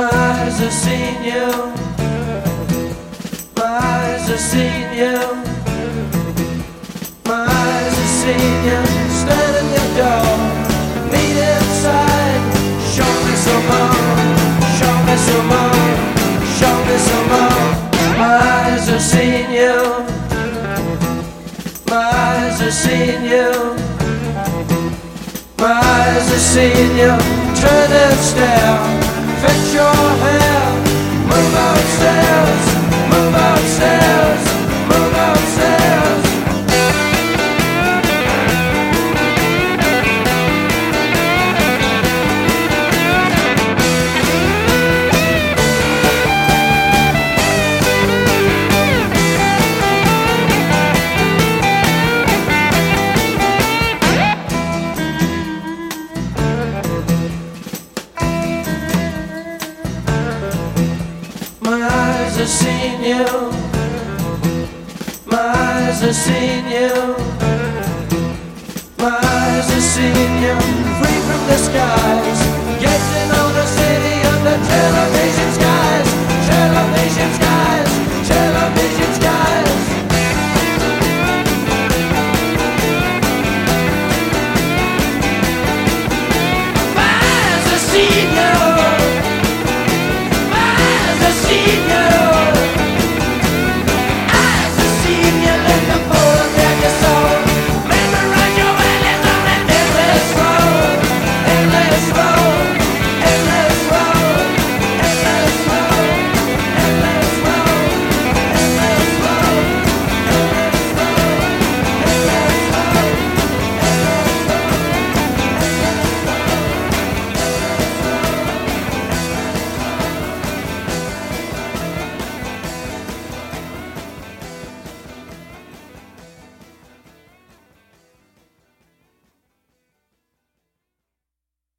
Eyes have seen you. My eyes have seen you. My eyes have seen you. Stand at your door. Meet inside. Show me some more. Show me some more. Show me some more. My eyes have seen you. My eyes have seen you. My eyes have seen you. Turn and stare. Your hair. Have seen you. My eyes have seen you. My eyes have seen you. Free from the skies, gazing